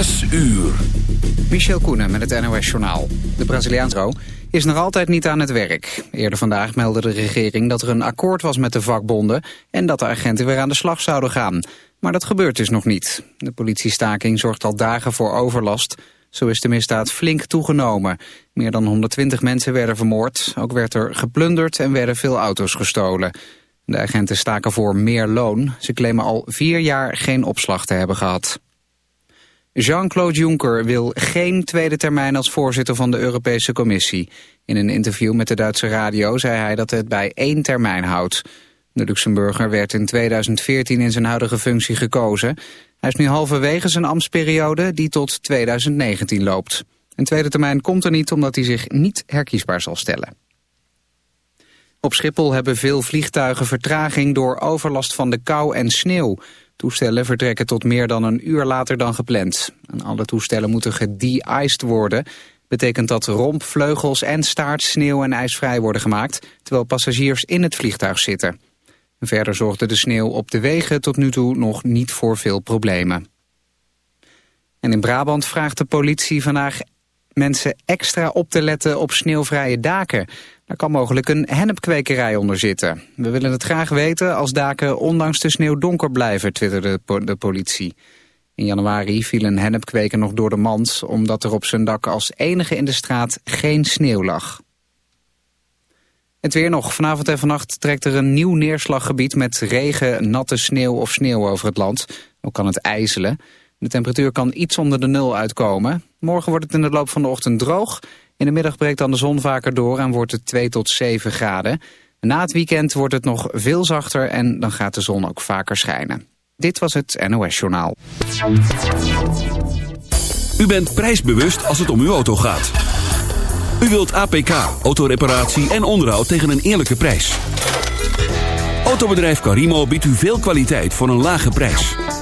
Zes uur. Michel Koenen met het NOS-journaal. De Braziliaanse is nog altijd niet aan het werk. Eerder vandaag meldde de regering dat er een akkoord was met de vakbonden... en dat de agenten weer aan de slag zouden gaan. Maar dat gebeurt dus nog niet. De politiestaking zorgt al dagen voor overlast. Zo is de misdaad flink toegenomen. Meer dan 120 mensen werden vermoord. Ook werd er geplunderd en werden veel auto's gestolen. De agenten staken voor meer loon. Ze claimen al vier jaar geen opslag te hebben gehad. Jean-Claude Juncker wil geen tweede termijn als voorzitter van de Europese Commissie. In een interview met de Duitse radio zei hij dat het bij één termijn houdt. De Luxemburger werd in 2014 in zijn huidige functie gekozen. Hij is nu halverwege zijn ambtsperiode die tot 2019 loopt. Een tweede termijn komt er niet omdat hij zich niet herkiesbaar zal stellen. Op Schiphol hebben veel vliegtuigen vertraging door overlast van de kou en sneeuw. Toestellen vertrekken tot meer dan een uur later dan gepland. Alle toestellen moeten gede-iced worden. Betekent dat romp, vleugels en staart sneeuw en ijsvrij worden gemaakt... terwijl passagiers in het vliegtuig zitten. Verder zorgde de sneeuw op de wegen tot nu toe nog niet voor veel problemen. En in Brabant vraagt de politie vandaag mensen extra op te letten op sneeuwvrije daken. Daar kan mogelijk een hennepkwekerij onder zitten. We willen het graag weten als daken ondanks de sneeuw donker blijven, twitterde de politie. In januari viel een hennepkweker nog door de mand... omdat er op zijn dak als enige in de straat geen sneeuw lag. Het weer nog. Vanavond en vannacht trekt er een nieuw neerslaggebied... met regen, natte sneeuw of sneeuw over het land. Ook kan het ijzelen. De temperatuur kan iets onder de nul uitkomen. Morgen wordt het in de loop van de ochtend droog... In de middag breekt dan de zon vaker door en wordt het 2 tot 7 graden. Na het weekend wordt het nog veel zachter en dan gaat de zon ook vaker schijnen. Dit was het NOS Journaal. U bent prijsbewust als het om uw auto gaat. U wilt APK, autoreparatie en onderhoud tegen een eerlijke prijs. Autobedrijf Carimo biedt u veel kwaliteit voor een lage prijs.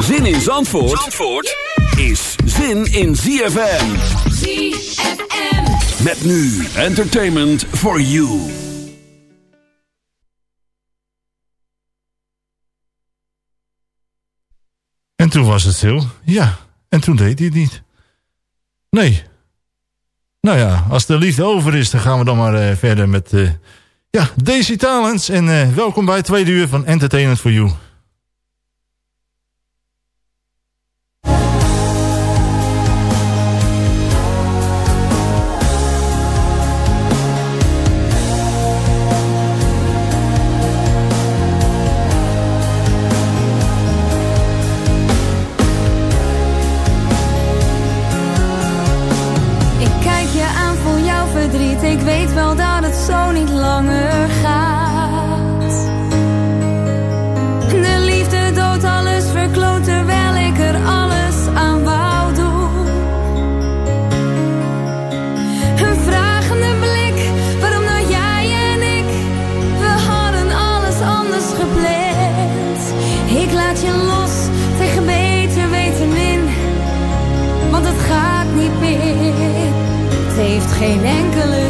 Zin in Zandvoort, Zandvoort is zin in ZFM. ZFM. Met nu entertainment for you. En toen was het stil. Ja, en toen deed hij het niet. Nee. Nou ja, als de liefde over is, dan gaan we dan maar uh, verder met... Uh, ja, Daisy Talents. En uh, welkom bij het tweede uur van Entertainment for You. Ik weet wel dat het zo niet gaat. De liefde doodt alles verkloot terwijl ik er alles aan wou doen. Een vragende blik, waarom nou jij en ik? We hadden alles anders gepland. Ik laat je los tegen beter weten in, want het gaat niet meer. Het heeft geen enkele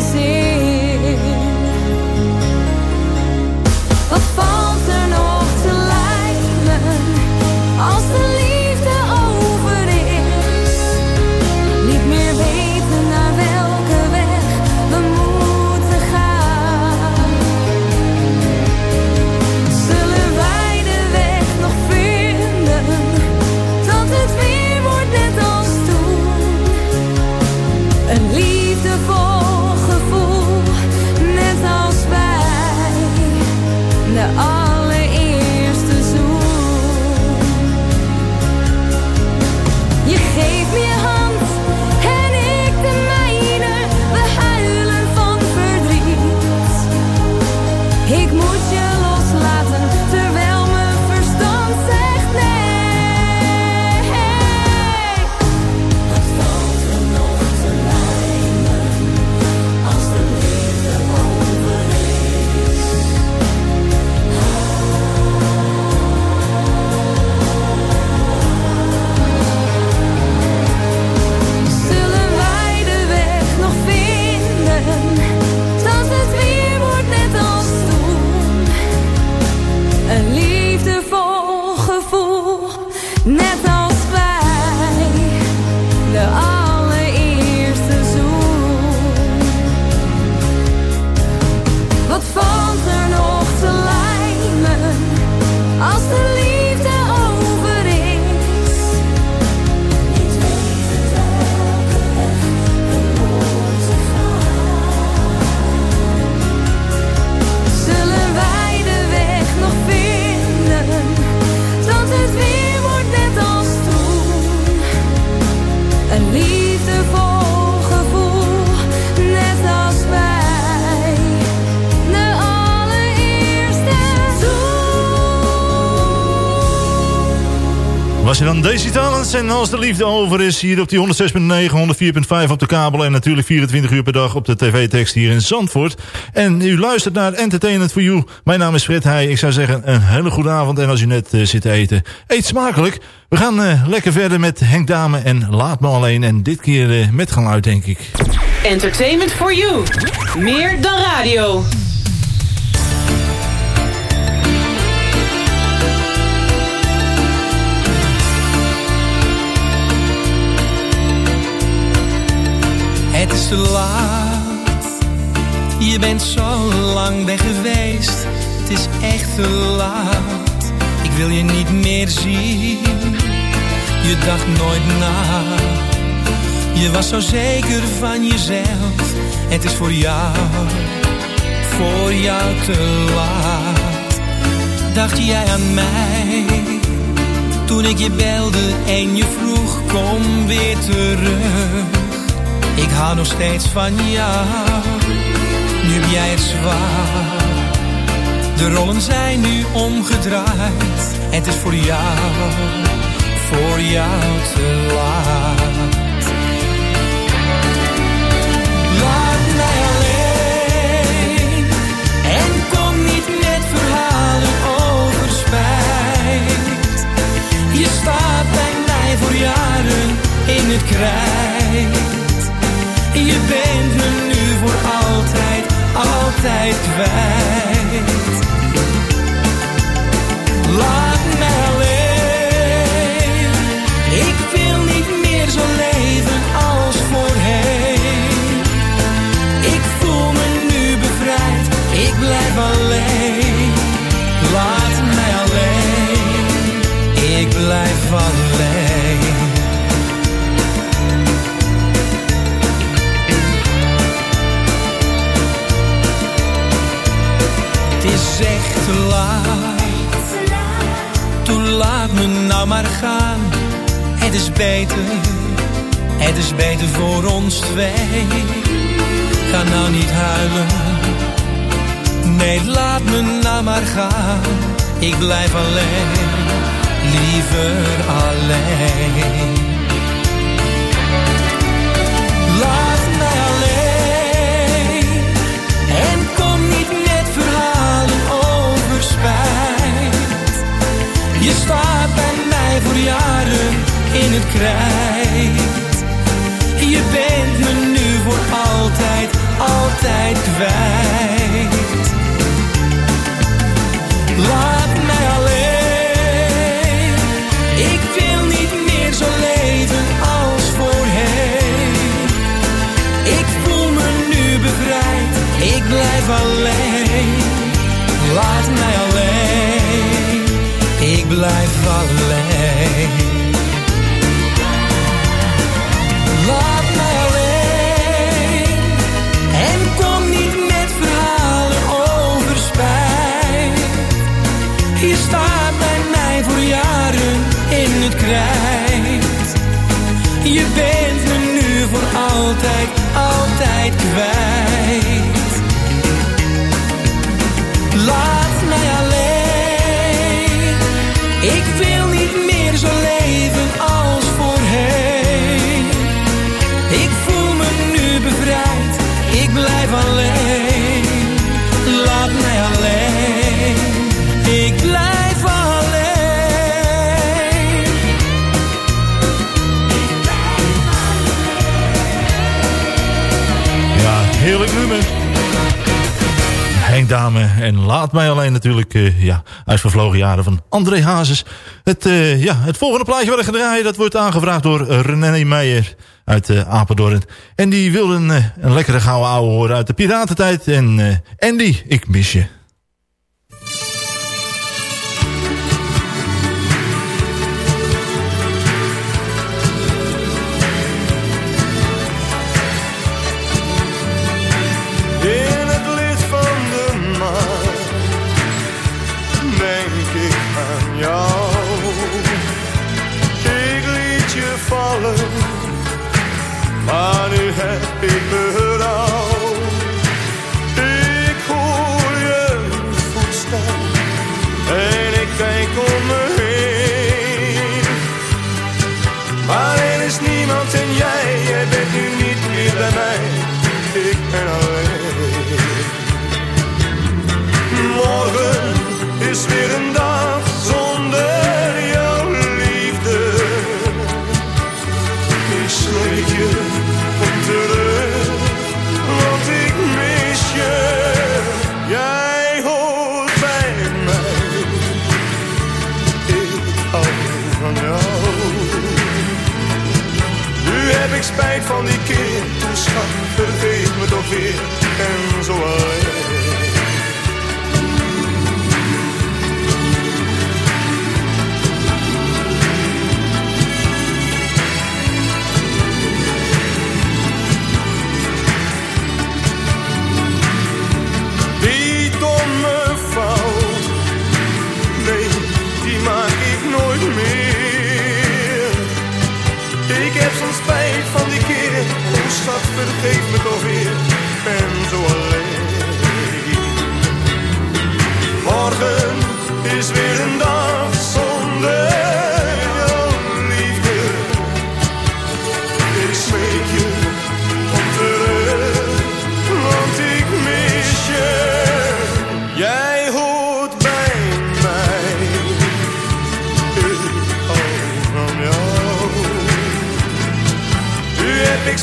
En als de liefde over is... hier op die 106.9, 104.5 op de kabel... en natuurlijk 24 uur per dag op de tv-tekst hier in Zandvoort. En u luistert naar Entertainment for You. Mijn naam is Fred Heij. Ik zou zeggen een hele goede avond. En als u net uh, zit te eten, eet smakelijk. We gaan uh, lekker verder met Henk Dame en Laat Me Alleen. En dit keer uh, met geluid, denk ik. Entertainment for You. Meer dan radio. Te laat, je bent zo lang weg geweest. Het is echt te laat, ik wil je niet meer zien. Je dacht nooit na, je was zo zeker van jezelf. Het is voor jou, voor jou te laat. Dacht jij aan mij, toen ik je belde en je vroeg kom weer terug ik hou nog steeds van jou, nu heb jij het zwaar. De rollen zijn nu omgedraaid, het is voor jou, voor jou te laat. Laat mij alleen en kom niet met verhalen over spijt. Je staat bij mij voor jaren in het krijt je bent me nu voor altijd, altijd kwijt. Laat mij alleen. Ik wil niet meer zo leven als voorheen. Ik voel me nu bevrijd, ik blijf alleen. Laat mij alleen, ik blijf alleen. Toen laat me nou maar gaan. Het is beter, het is beter voor ons twee. Ga nou niet huilen. Nee, laat me nou maar gaan. Ik blijf alleen, liever alleen. Staat bij mij voor jaren in het krijt. Je bent me nu voor altijd, altijd altijd, altijd kwijt. Dame. En laat mij alleen natuurlijk, uh, ja, uit vervlogen jaren van André Hazes. Het, uh, ja, het volgende plaatje wat ik ga draaien, dat wordt aangevraagd door René Meijer uit uh, Apeldoorn. En die wilde een, een lekkere gouden ouwe horen uit de piratentijd. En Andy, ik mis je. darling. Happy birthday. vergeet me toch weer.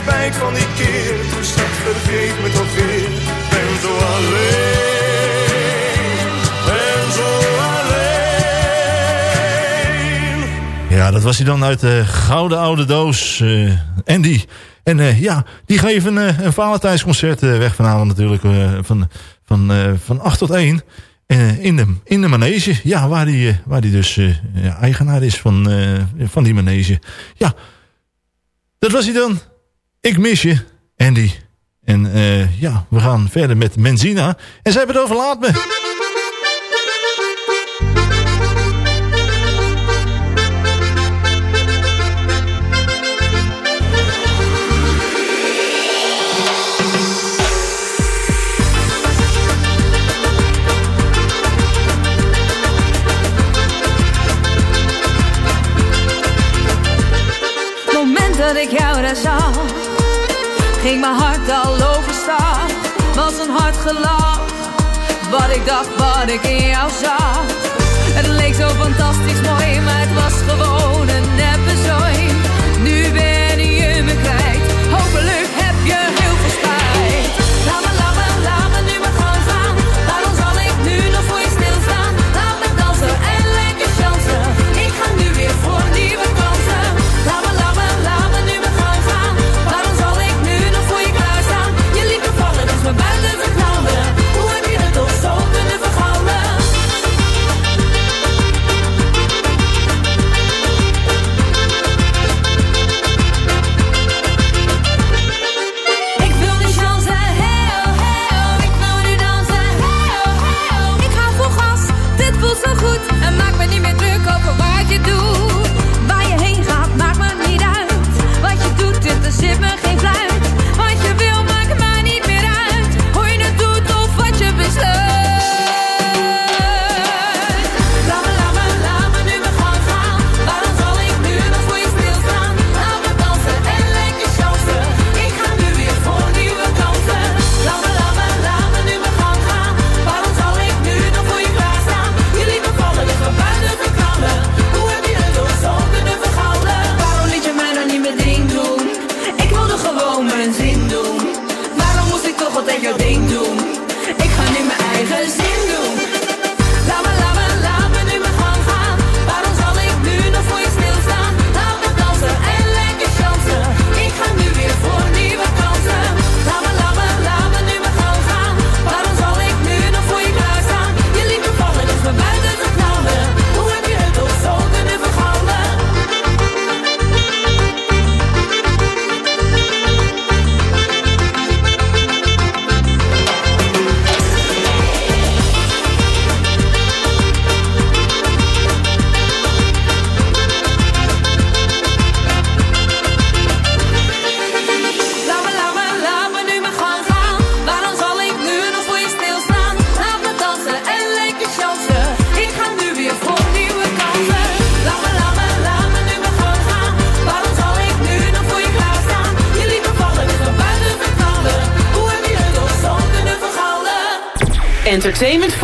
Van die keer. Toen zat vergeet me toch weer. Ben zo alleen. Ben zo alleen. Ja, dat was hij dan uit de gouden oude doos. Uh, Andy. En uh, ja, die geven uh, een Valentijnsconcert weg vanavond natuurlijk. van, van, van 8 tot 1. in, de, in de manege. Ja, waar die, waar die dus ja, eigenaar is van, van die manege. Ja, dat was hij dan. Ik mis je, Andy. En uh, ja, we gaan verder met Menzina. En zij hebben het over Laat Me. dat ik jou daar zag ging mijn hart al overstag. Was een hard gelach, wat ik dacht, wat ik in jou zag. Het leek zo fantastisch mooi, maar het was gewoon entertainment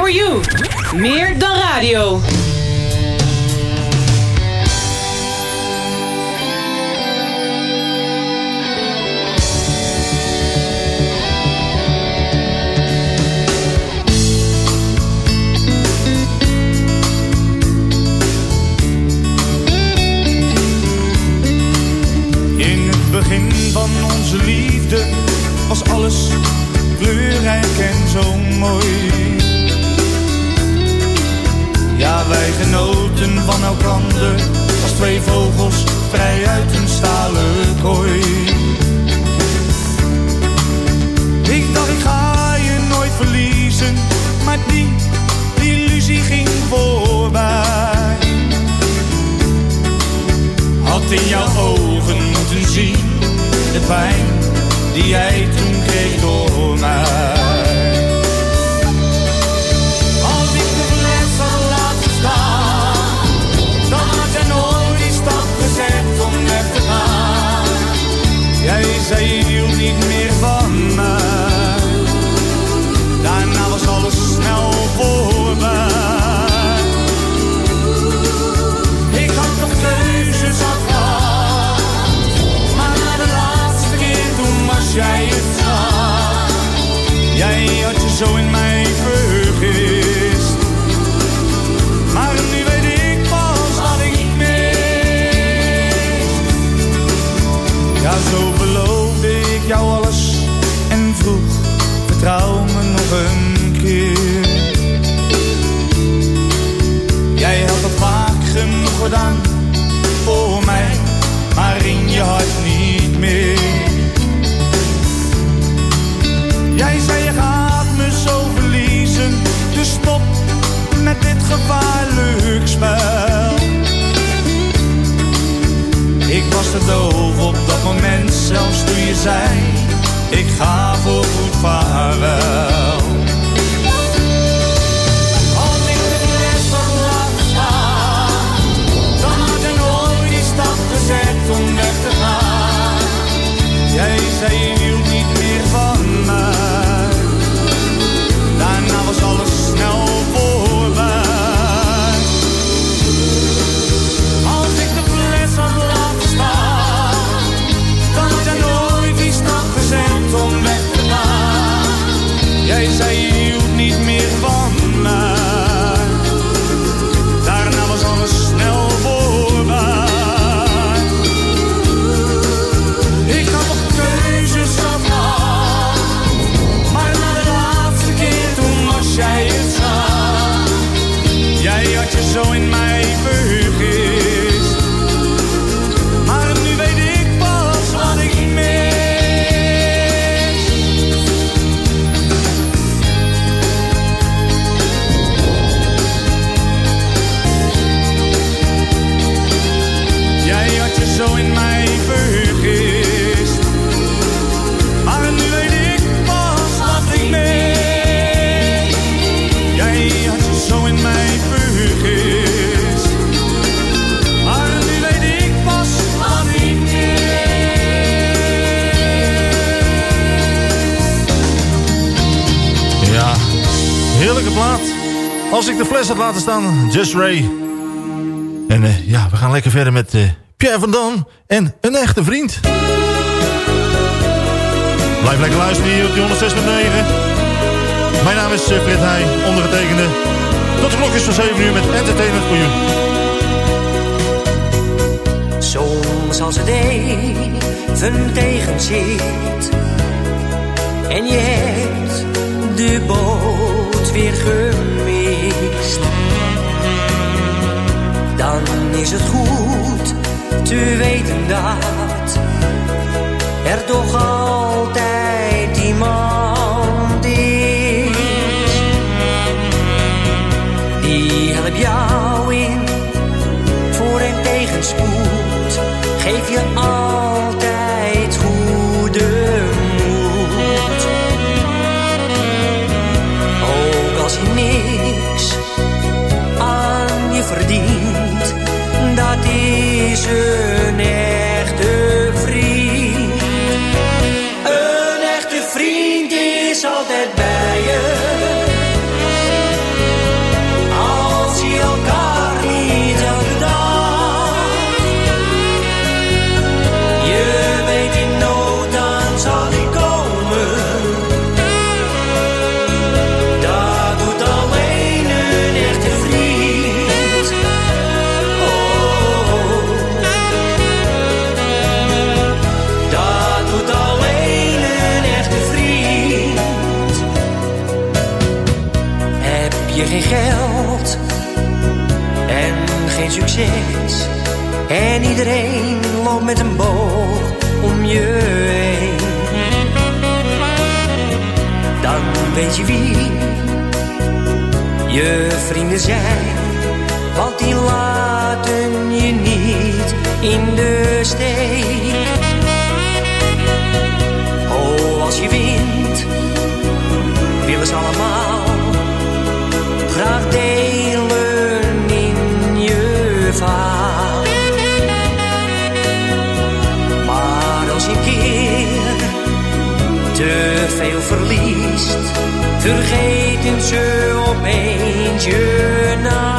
Ik ga voor showing my fles had laten staan. Just Ray. En eh, ja, we gaan lekker verder met eh, Pierre van Dam en een echte vriend. Blijf lekker luisteren hier op die 106.9. Mijn naam is eh, Fred Heij, ondergetekende. Tot de klok is van 7 uur met Entertainment voor You. Soms als het even tegenzit en je hebt de boot weer geur. dan is het goed te weten dat er toch al je n'ai En iedereen loopt met een boog om je heen. Dan weet je wie je vrienden zijn. Want die laten je niet in de steek. Veel verliest, vergeten ze opeens je naam.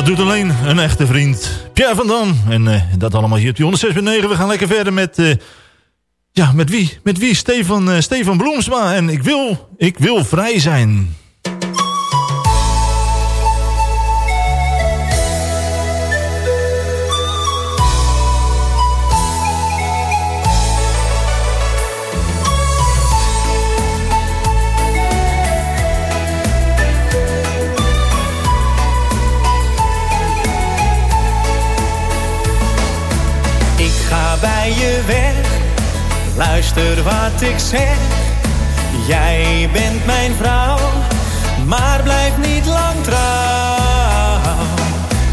Dat doet alleen een echte vriend. Pierre van Dam. En eh, dat allemaal hier op die 106.9. We gaan lekker verder met... eh, ja, met wie? Met wie? Stefan, eh, Stefan Bloemsma. En ik wil, ik wil vrij zijn. Luister wat ik zeg. Jij bent mijn vrouw, maar blijf niet lang trouw.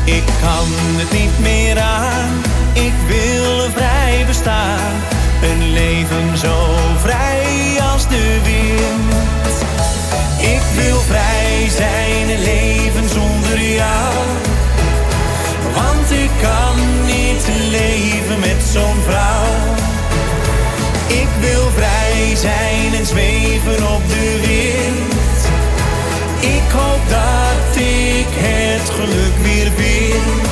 Ik kan het niet meer aan, ik wil vrij bestaan. Een leven zo vrij als de wind. Ik wil vrij zijn, een leven zonder jou. Want ik kan niet leven met zo'n vrouw. Wil vrij zijn en zweven op de wind. Ik hoop dat ik het geluk weer vind.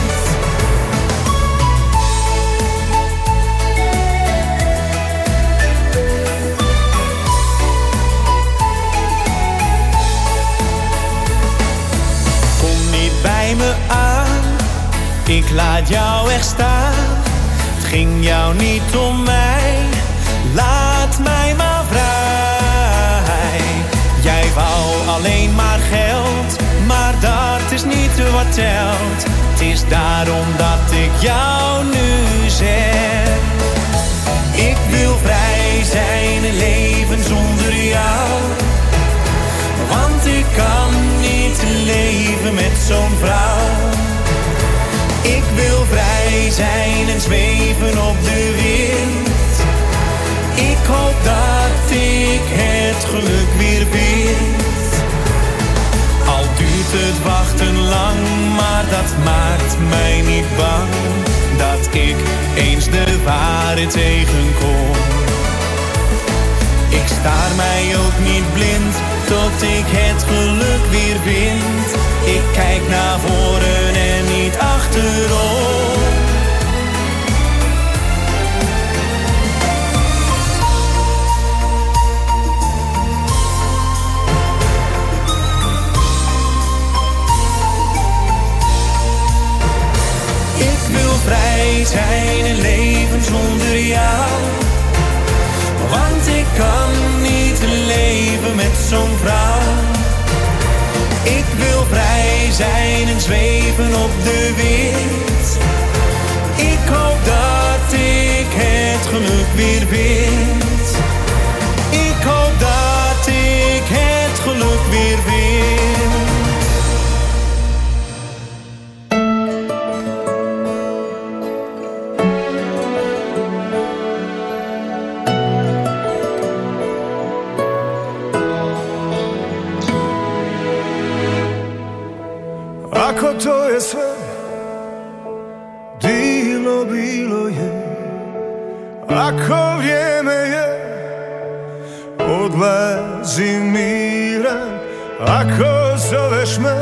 Kom niet bij me aan ik laat jou echt staan. Het ging jou niet om mij. Laat mij maar vrij. Jij wou alleen maar geld. Maar dat is niet wat telt. Het is daarom dat ik jou nu zeg. Ik wil vrij zijn, een leven zonder jou. Want ik kan niet leven met zo'n vrouw. Ik wil vrij zijn en zweven op de wind. Ik hoop dat ik het geluk weer vind. Al duurt het wachten lang, maar dat maakt mij niet bang. Dat ik eens de waarheid tegenkom. Ik staar mij ook niet blind, tot ik het geluk weer vind. Ik kijk naar voren en niet achterom. niet zijn een leven zonder jou. Want ik kan niet leven met zo'n vrouw. Ik wil vrij zijn en zweven op de wind. Ik hoop dat ik het geluk weer vind. Ik hoop dat ik het geluk weer vind. To je sve. Bilo, bilo je. Ako vrijeme je Odlazi miran. Ako zoveš me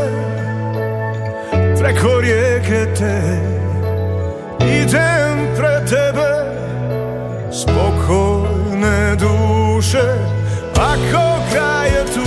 Preko rijeke te Idem pre tebe Spokojne duše. Ako kraj je tu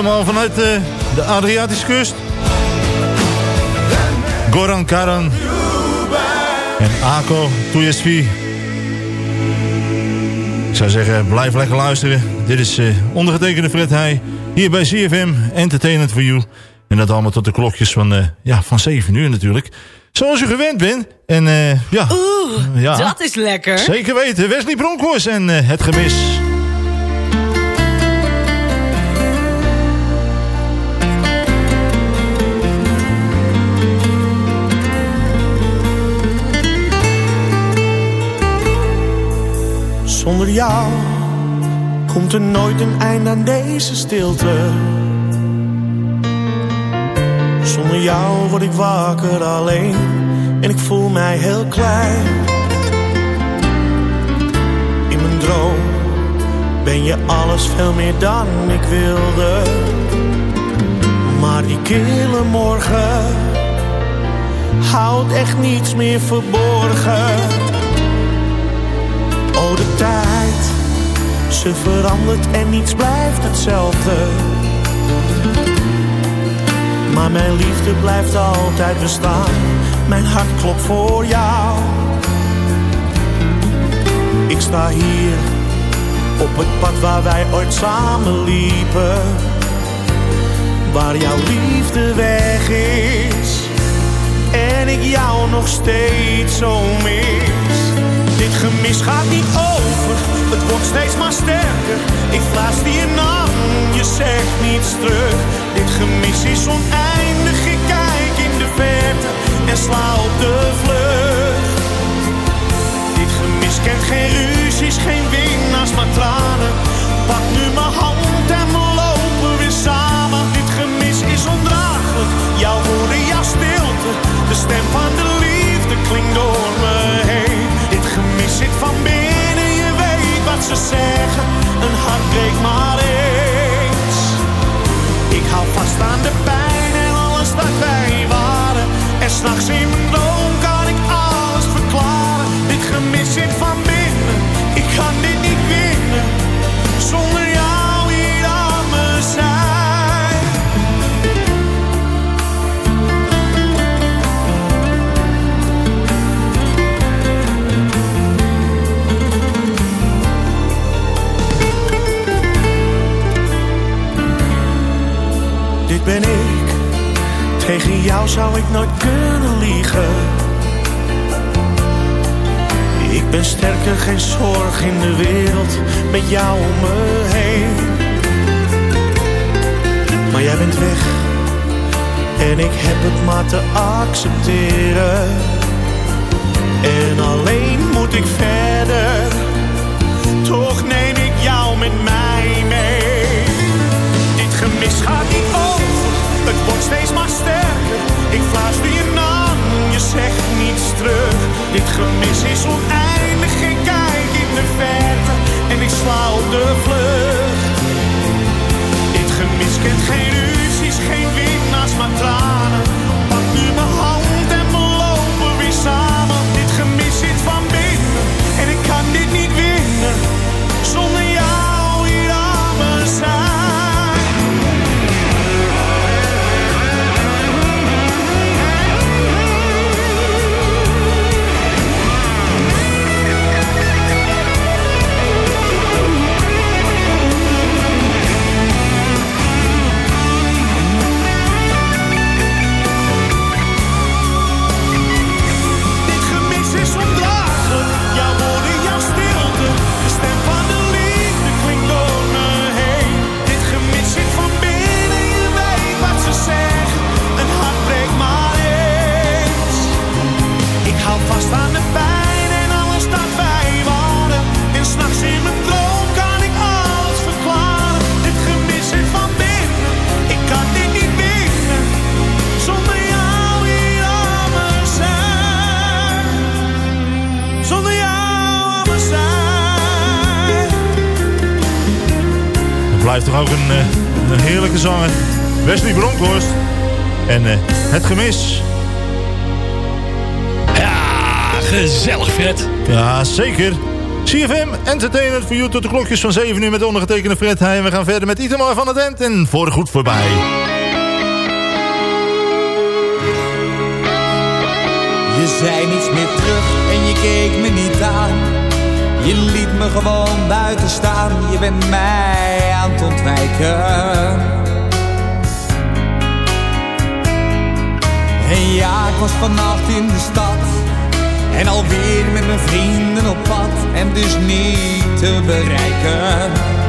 Helemaal vanuit eh, de Adriatische kust. Goran Karan. En Ako Tuyesvi. Ik zou zeggen, blijf lekker luisteren. Dit is eh, ondergetekende Fred Heij. Hier bij CFM, Entertainment for You. En dat allemaal tot de klokjes van, eh, ja, van 7 uur natuurlijk. Zoals u gewend bent. En ja, Oeh, ja, dat is lekker. zeker weten. Wesley Bronkhorst en het gemis. Zonder jou komt er nooit een eind aan deze stilte. Zonder jou word ik wakker alleen en ik voel mij heel klein. In mijn droom ben je alles veel meer dan ik wilde. Maar die kille morgen houdt echt niets meer verborgen. Oh, de tijd, ze verandert en niets blijft hetzelfde. Maar mijn liefde blijft altijd bestaan. Mijn hart klopt voor jou. Ik sta hier op het pad waar wij ooit samen liepen. Waar jouw liefde weg is. En ik jou nog steeds zo mis. Dit gemis gaat niet over, het wordt steeds maar sterker. Ik fluister je naam, je zegt niets terug. Dit gemis is oneindig, ik kijk in de verte en sla op de vlucht. Dit gemis kent geen ruzies, geen winnaars, maar tranen. Pak nu mijn hand en we lopen weer samen. Dit gemis is ondraaglijk, jouw woorden, jouw stilte. De stem van de liefde klinkt ze zeggen. Een hart breekt maar eens. Ik hou vast aan de pijn en alles dat wij waren. En s'nachts in mijn droom kan ik alles verklaren. Dit gemis zit van zou ik nooit kunnen liegen. Ik ben sterker, geen zorg in de wereld, met jou om me heen. Maar jij bent weg, en ik heb het maar te accepteren. En alleen moet ik verder, toch neem ik jou met mij mee. Dit gemis gaat niet over, het wordt steeds maar sterker. Ik fluister je naam, je zegt niets terug. Dit gemis is oneindig, ik kijk in de verte en ik sla op de vlucht. Dit gemis kent geen ruzies, geen winnaars, maar tranen. Pak nu mijn blijft toch ook een, eh, een heerlijke zanger. Wesley Bronkhorst. En eh, het gemis. Gezellig Fred. Ja, zeker. CFM Entertainment voor you tot de klokjes van 7 uur met ondergetekende Fred Heij. En we gaan verder met Itamar van het End en voor goed voorbij. Je zei niets meer terug en je keek me niet aan. Je liet me gewoon buiten staan. Je bent mij aan het ontwijken. En ja, ik was vannacht in de stad. En alweer met mijn vrienden op pad. En dus niet te bereiken.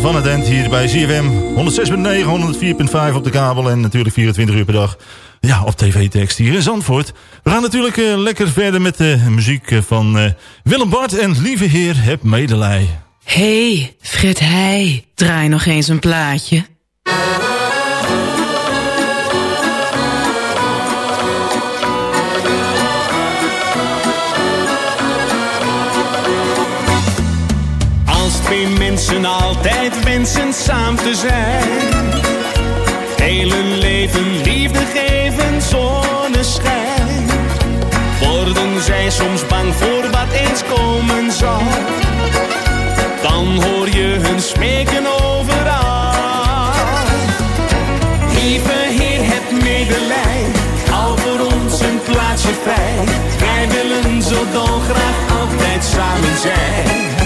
Van het End hier bij CFM. 106.9, 104.5 op de kabel en natuurlijk 24 uur per dag. Ja, op tv-tekst hier in Zandvoort. We gaan natuurlijk eh, lekker verder met de muziek eh, van eh, Willem Bart en Lieve Heer, heb medelij. Hey, Fred Heij, draai nog eens een plaatje. Wensen samen te zijn. Hun leven liefde geven zonneschijn. Worden zij soms bang voor wat eens komen zal. Dan hoor je hun smeken overal. Lieve Heer, heb medelij. Hou voor ons een plaatsje vrij. Wij willen zo dolgraag altijd samen zijn.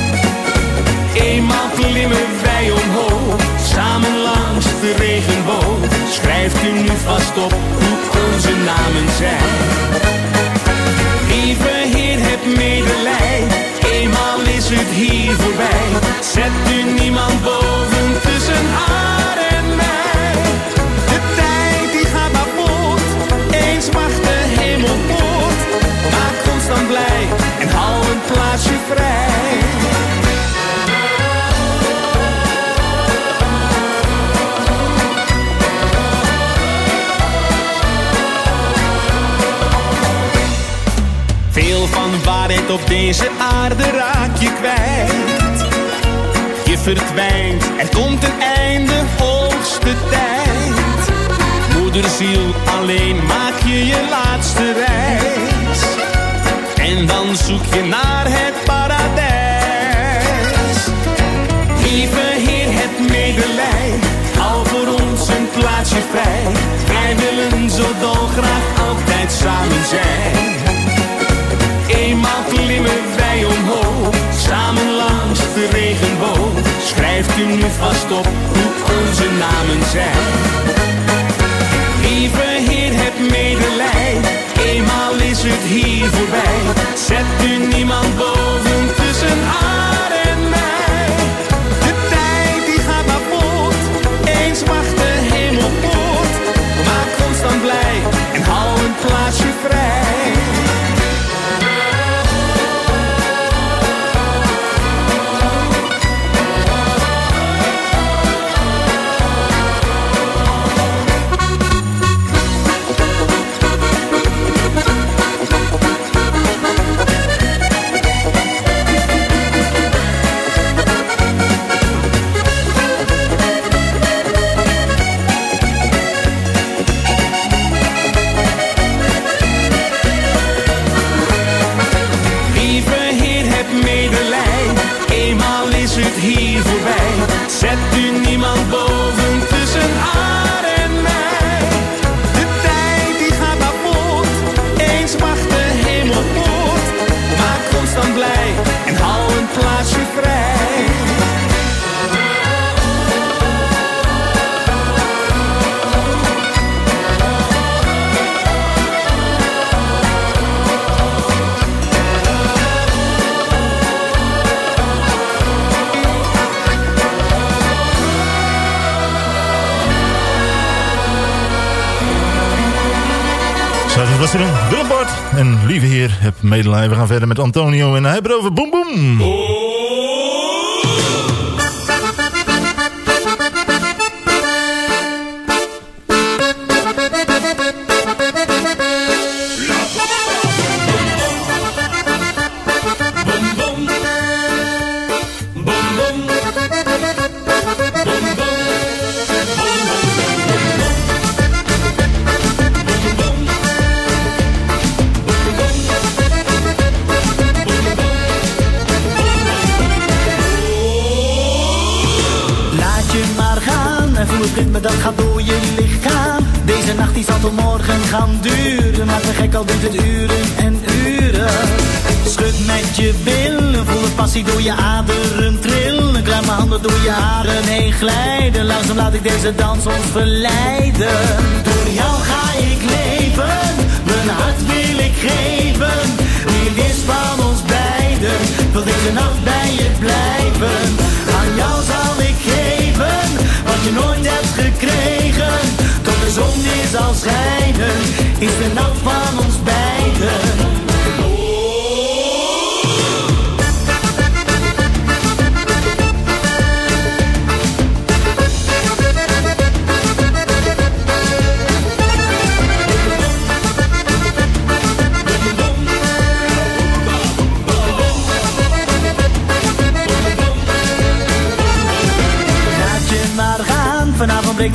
Eenmaal klimmen wij omhoog, samen langs de regenboog. Schrijft u nu vast op hoe onze namen zijn. Lieve Heer, heb medelij, eenmaal is het hier voorbij. Zet u niemand boven tussen haar en mij. De tijd die gaat maar voort, eens wacht de hemel poort. Maak ons dan blij en hou een plaatsje vrij. Op deze aarde raak je kwijt. Je verdwijnt, er komt een einde, hoogste tijd. Moederziel, alleen maak je je laatste reis. En dan zoek je naar het paradijs. Lieve Heer, het medelij, hou voor ons een plaatsje vrij. Wij willen zo dolgraag altijd samen zijn. Klimmen wij omhoog, samen langs de regenboog. Schrijft u nu vast op hoe onze namen zijn. Lieve Heer, heb medelij, eenmaal is het hier voorbij. Zet u niemand boven tussen haar en mij. De tijd die gaat maar voort, eens wacht de hemel poort. Maak ons dan blij en hou een plaatsje vrij. Er dan. Willem Bart. En lieve heer, heb medelijden. We gaan verder met Antonio. En hij heeft het over boem. Langzaam laat ik deze dans ons verleiden.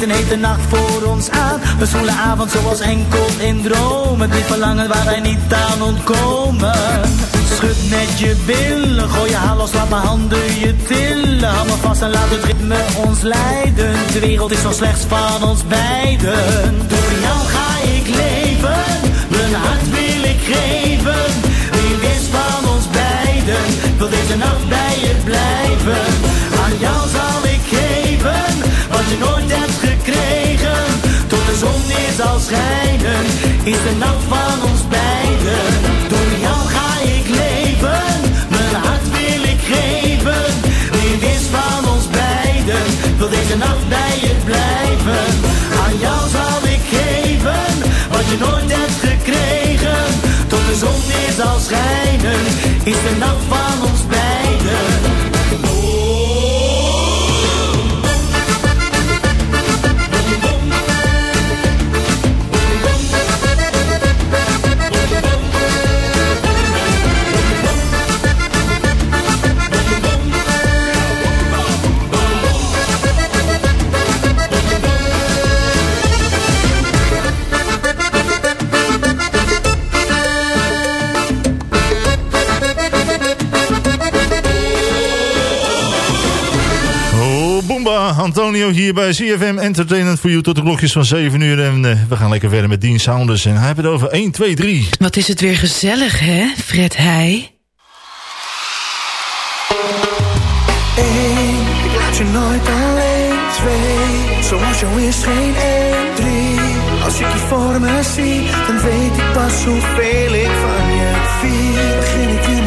Een hete nacht voor ons aan. Een zwoele avond zoals enkel in dromen. Dit verlangen waar wij niet aan ontkomen. Schud met je billen, gooi je haar los, laat mijn handen je tillen. Hou vast en laat het ritme ons leiden. De wereld is zo slechts van ons beiden. Door jou ga ik leven, mijn hart wil ik geven. Wie is van ons beiden, wil deze nacht bij je blijven. Aan jou zal ik geven, je nooit hebt gekregen. Tot de zon weer zal schijnen, is de nacht van ons beiden. Door jou ga ik leven, mijn hart wil ik geven. Wie is van ons beiden, wil deze nacht bij je blijven. Aan jou zal ik geven, wat je nooit hebt gekregen. Tot de zon weer zal schijnen, is de nacht van ons Antonio hier bij CFM Entertainment voor you tot de klokjes van 7 uur. En eh, we gaan lekker verder met Dean Saunders. En hij heeft het over 1, 2, 3. Wat is het weer gezellig, hè, Fred Heij? Ik laat je nooit alleen. Twee, zoals jou is geen één. Drie, als ik je voor me zie, dan weet ik pas hoeveel ik van je vier. Begin ik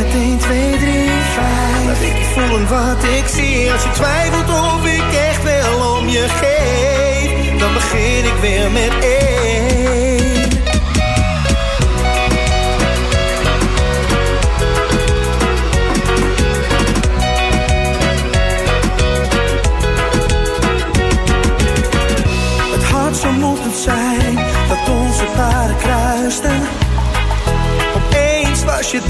voelen wat ik zie. Als je twijfelt of ik echt wel om je geef, dan begin ik weer met één. Je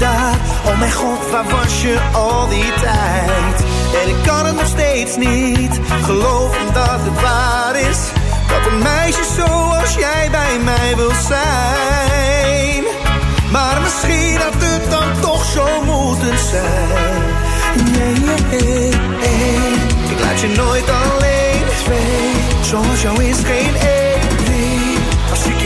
oh mijn god, waar was je al die tijd? En ik kan het nog steeds niet geloven dat het waar is. Dat een meisje zoals jij bij mij wil zijn. Maar misschien had het dan toch zo moeten zijn. Nee, nee, nee. Ik laat je nooit alleen. Twee, zoals jou is geen één,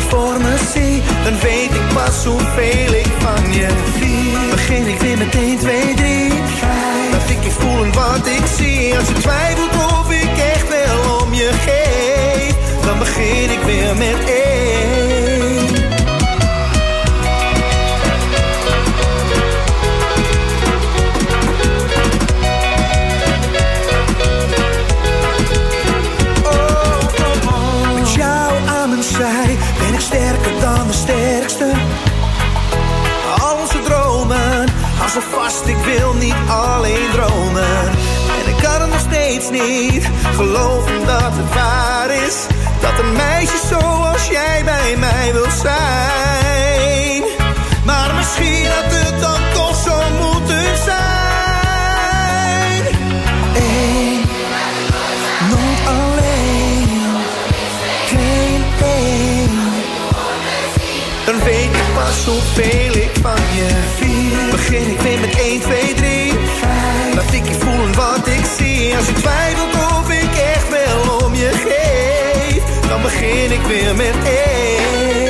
voor me zie, dan weet ik pas hoeveel ik van je vier. Begin ik weer met 1, 2, 3, 5. Laat ik je voelen wat ik zie. Als je twijfelt of ik echt wel om je geef, dan begin ik weer met één. Ik wil niet alleen dromen. En ik kan het nog steeds niet geloven dat het waar is. Dat een meisje zoals jij bij mij wil zijn. Maar misschien had het dan toch zo moeten zijn. Eén, nooit alleen. Geen één. Dan weet ik pas hoeveel twijfelt of ik echt wel om je geef. Dan begin ik weer met 1.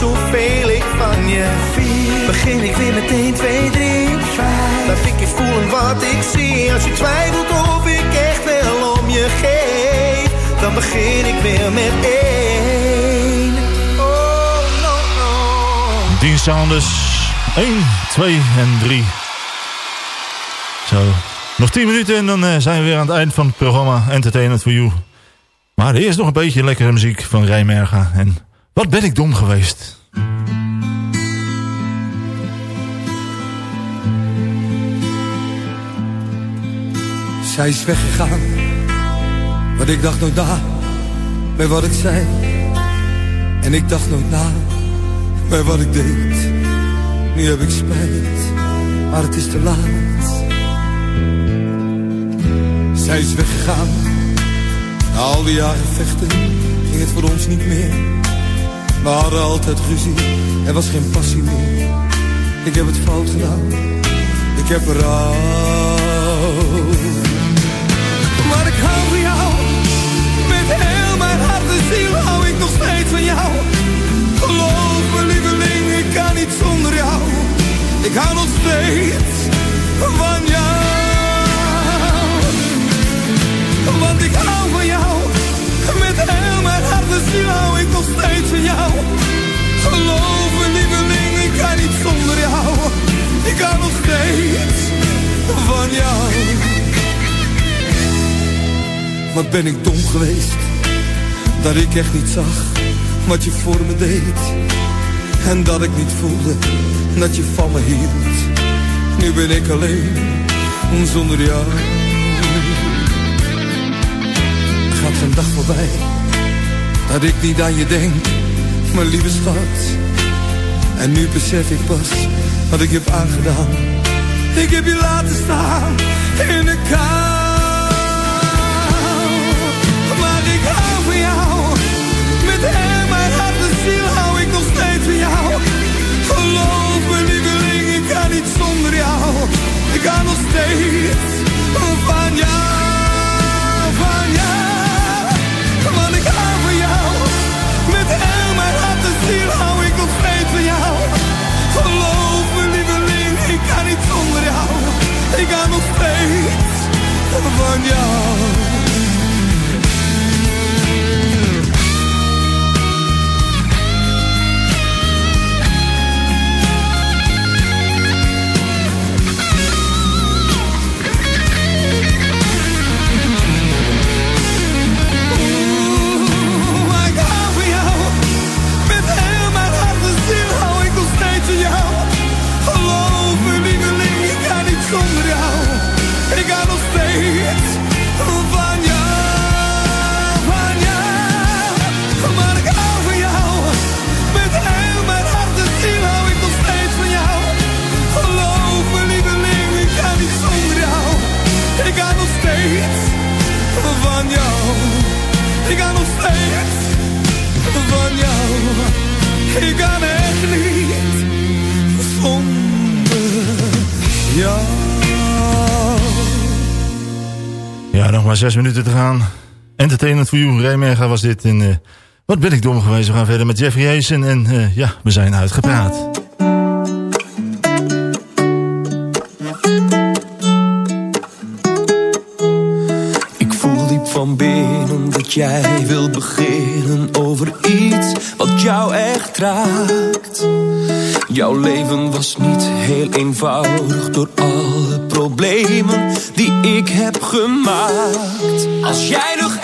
Hoeveel ik van je vier. Begin ik weer met 1, 2, 3, 5. Laat ik je voelen wat ik zie. Als je twijfelt of ik echt wel om je geef, dan begin ik weer met één. Oh, no, no. Sanders. 1, 2 en 3. Zo. Nog 10 minuten en dan eh, zijn we weer aan het eind van het programma Entertainment for You. Maar eerst nog een beetje lekkere muziek van Rijmerga. En wat ben ik dom geweest. Zij is weggegaan, maar ik dacht nooit na bij wat ik zei. En ik dacht nooit na bij wat ik deed. Nu heb ik spijt, maar het is te laat. Zij is weggegaan, na al die jaren vechten ging het voor ons niet meer. We hadden altijd ruzie, er was geen passie meer. Ik heb het fout gedaan, ik heb berouw. Maar ik hou van jou. Met heel mijn hart en ziel hou ik nog steeds van jou. Geloof me lieveling, ik kan niet zonder jou. Ik hou nog steeds van jou. Want ik hou van jou. Met heel ziel hou ik nog steeds van jou. Geloof me lieveling, ik kan niet zonder jou. Ik hou nog steeds van jou. Wat ben ik dom geweest Dat ik echt niet zag Wat je voor me deed En dat ik niet voelde Dat je van me hield Nu ben ik alleen Zonder jou gaat geen dag voorbij Dat ik niet aan je denk Mijn lieve schat En nu besef ik pas Wat ik heb aangedaan Ik heb je laten staan In de kou maar ik hou van jou. Met heel mijn hart en ziel hou ik nog steeds van jou. Geloof me lieveling, ik kan niet zonder jou. Ik hou nog steeds van jou, zes minuten te gaan. Entertainment for You, Rijmega was dit. En, eh, wat ben ik dom geweest. We gaan verder met Jeffrey Hazen. En eh, ja, we zijn uitgepraat. Ik voel diep van binnen dat jij wil beginnen over iets wat jou echt raakt. Jouw leven was niet heel eenvoudig door alle problemen die ik heb gemaakt. Als jij nog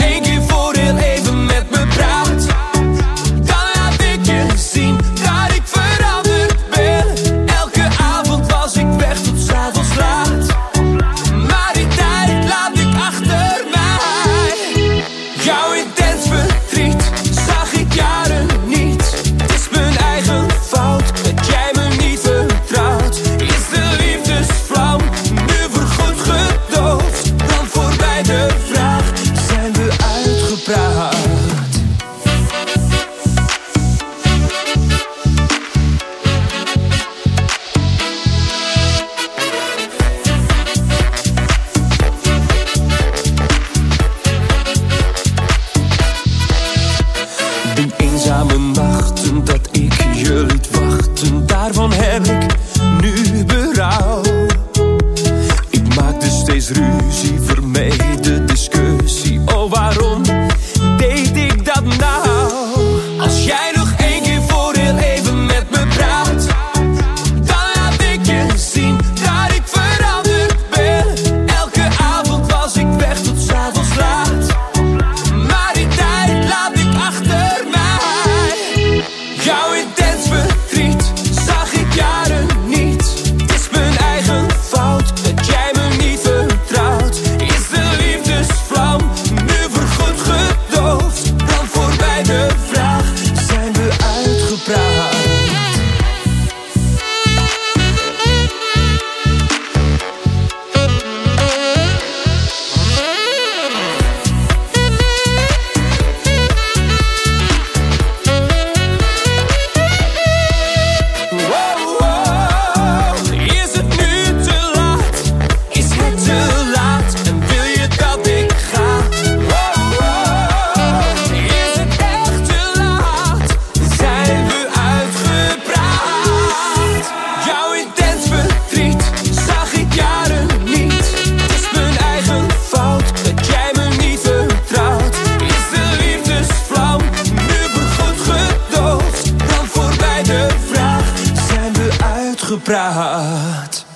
uitgepraat?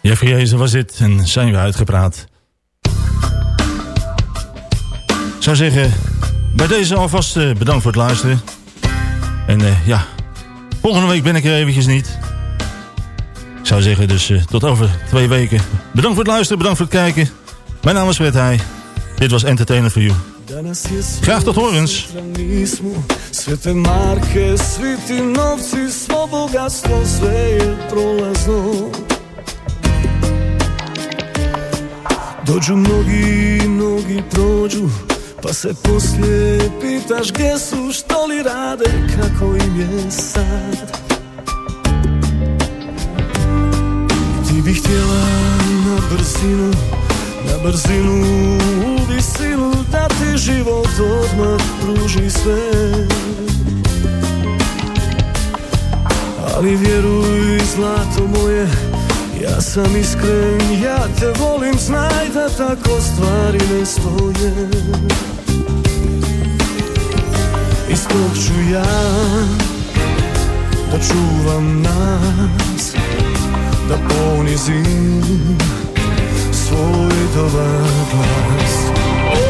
Jeffrey Hazen was dit. En zijn we uitgepraat. Ik zou zeggen, bij deze alvast eh, bedankt voor het luisteren. En eh, ja, volgende week ben ik er eventjes niet. Ik zou zeggen dus eh, tot over twee weken. Bedankt voor het luisteren, bedankt voor het kijken. Mijn naam is Fred. Dit was Entertainer for You. Graag tot horens. Sve te marke, svi ti novci Svo bogatstvo, sve je prolazno. Dođu mnogi, mnogi prođu Pa se poslije pitaš gdje su, što li rade, kako im je sad. Ti bi htjela na brzinu, na brzinu u visinu Da ti život odmah pruži sve. Ali vjeruj zlato moje Ja sam iskren, ja te volim Znaj da tako stvari ne stoje. Iz tog ću ja Da čuvam nas Da ponizim Svoj dobar glas.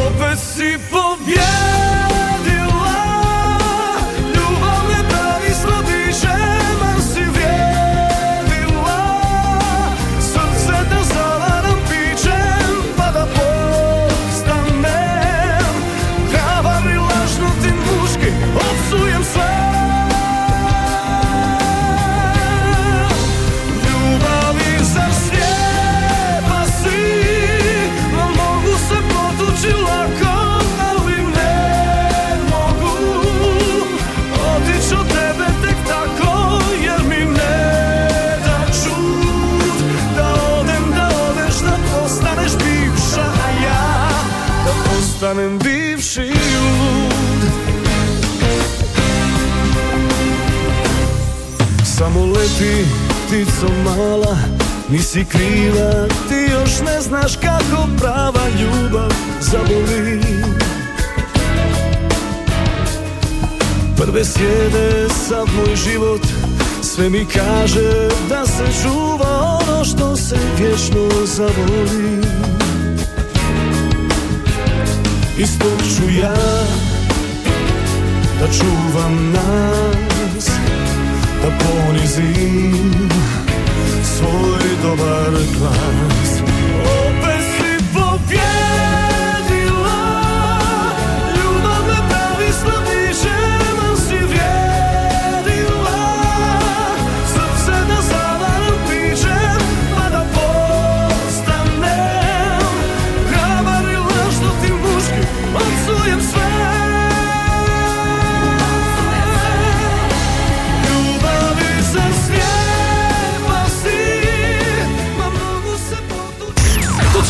Opet si pobjedila Nisi kriva, ti još ne znaš kako prava ljubav zaboli. Prve sjede sav moj život Sve mi kaže da se čuva ono što se vječno zavoli. Istog ću ja da čuvam nas Da ponizim soy dobarklar